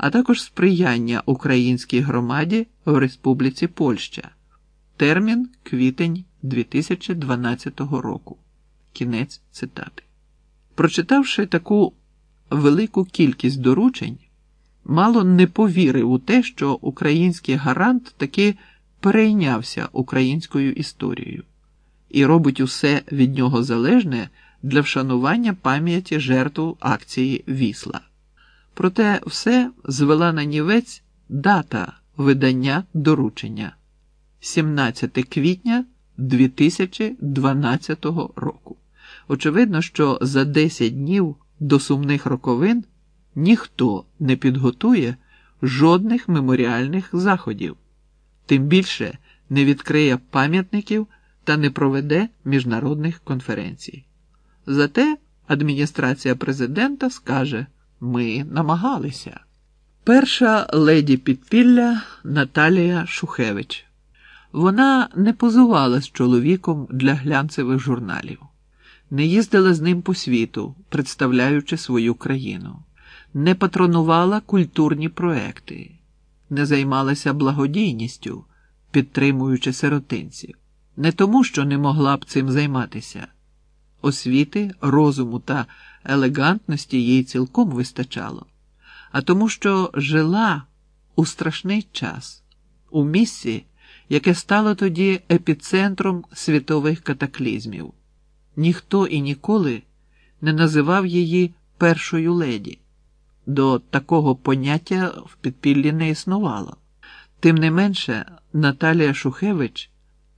а також сприяння українській громаді в Республіці Польща. Термін квітень 2012 року. Кінець цитати. Прочитавши таку велику кількість доручень, мало не повірив у те, що український гарант таки перейнявся українською історією і робить усе від нього залежне для вшанування пам'яті жертв акції Вісла. Проте все звела на нівець дата видання доручення 17 квітня 2012 року. Очевидно, що за 10 днів до сумних роковин ніхто не підготує жодних меморіальних заходів, тим більше не відкриє пам'ятників та не проведе міжнародних конференцій. Зате адміністрація президента скаже: ми намагалися. Перша леді підпілля Наталія Шухевич. Вона не позувала з чоловіком для глянцевих журналів, не їздила з ним по світу, представляючи свою країну, не патронувала культурні проекти, не займалася благодійністю, підтримуючи сиротинців, не тому, що не могла б цим займатися. Освіти, розуму та елегантності їй цілком вистачало, а тому, що жила у страшний час, у місці, яке стало тоді епіцентром світових катаклізмів. Ніхто і ніколи не називав її першою леді. До такого поняття в підпіллі не існувало. Тим не менше, Наталія Шухевич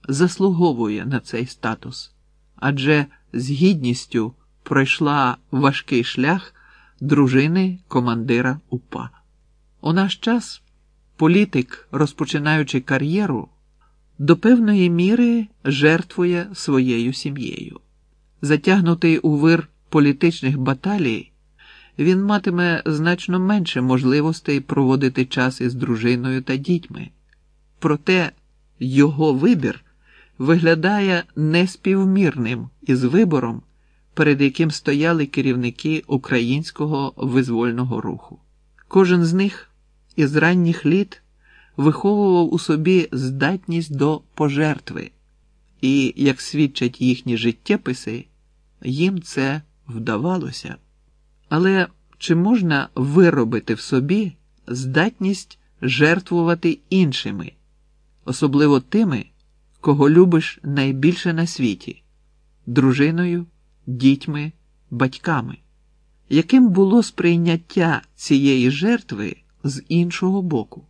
заслуговує на цей статус, адже з гідністю пройшла важкий шлях дружини командира УПА. У наш час політик, розпочинаючи кар'єру, до певної міри жертвує своєю сім'єю. Затягнутий у вир політичних баталій, він матиме значно менше можливостей проводити час із дружиною та дітьми. Проте його вибір виглядає неспівмірним із вибором, перед яким стояли керівники українського визвольного руху. Кожен з них із ранніх літ виховував у собі здатність до пожертви, і, як свідчать їхні життєписи, їм це вдавалося. Але чи можна виробити в собі здатність жертвувати іншими, особливо тими, кого любиш найбільше на світі дружиною, дітьми, батьками? Яким було сприйняття цієї жертви з іншого боку?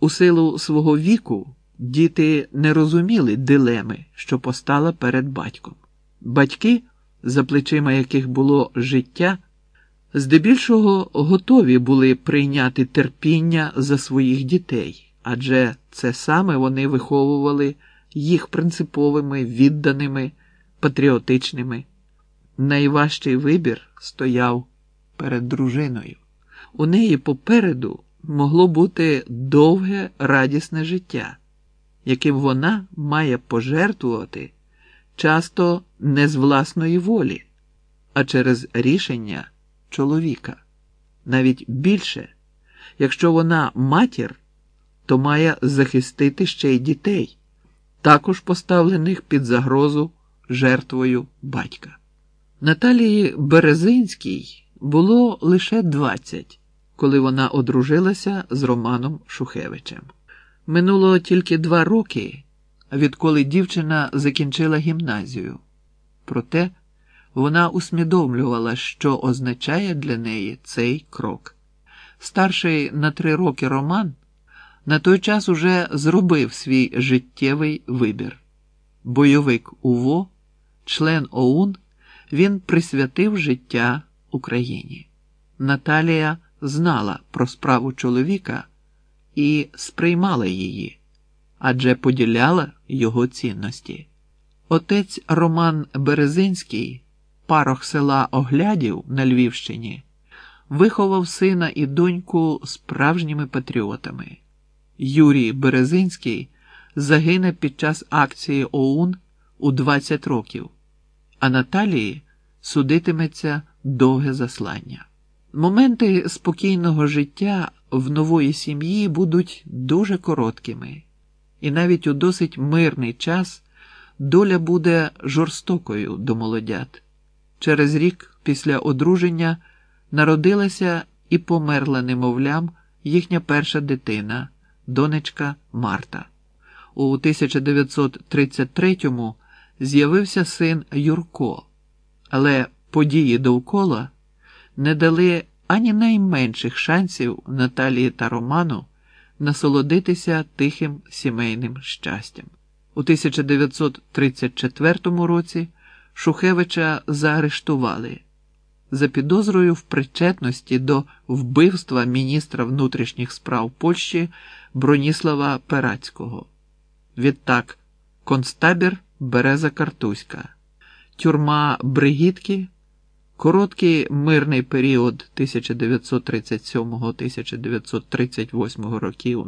У силу свого віку діти не розуміли дилеми, що постала перед батьком. Батьки, за плечима яких було життя, здебільшого готові були прийняти терпіння за своїх дітей, адже це саме вони виховували їх принциповими, відданими, патріотичними. Найважчий вибір стояв перед дружиною. У неї попереду могло бути довге радісне життя, яким вона має пожертвувати часто не з власної волі, а через рішення чоловіка. Навіть більше, якщо вона матір, то має захистити ще й дітей, також поставлених під загрозу жертвою батька. Наталії Березинській було лише 20, коли вона одружилася з Романом Шухевичем. Минуло тільки два роки, відколи дівчина закінчила гімназію. Проте вона усвідомлювала, що означає для неї цей крок. Старший на три роки Роман на той час уже зробив свій життєвий вибір. Бойовик УВО, член ОУН, він присвятив життя Україні. Наталія знала про справу чоловіка і сприймала її, адже поділяла його цінності. Отець Роман Березинський, парох села Оглядів на Львівщині, виховав сина і доньку справжніми патріотами. Юрій Березинський загине під час акції ОУН у 20 років, а Наталії судитиметься довге заслання. Моменти спокійного життя в нової сім'ї будуть дуже короткими, і навіть у досить мирний час доля буде жорстокою до молодят. Через рік після одруження народилася і померла немовлям їхня перша дитина, донечка Марта. У 1933-му з'явився син Юрко, але події довкола не дали ані найменших шансів Наталії та Роману насолодитися тихим сімейним щастям. У 1934 році Шухевича заарештували за підозрою в причетності до вбивства міністра внутрішніх справ Польщі Броніслава Перацького. Відтак, концтабір Береза Картузька, тюрма Бригітки, короткий мирний період 1937-1938 років.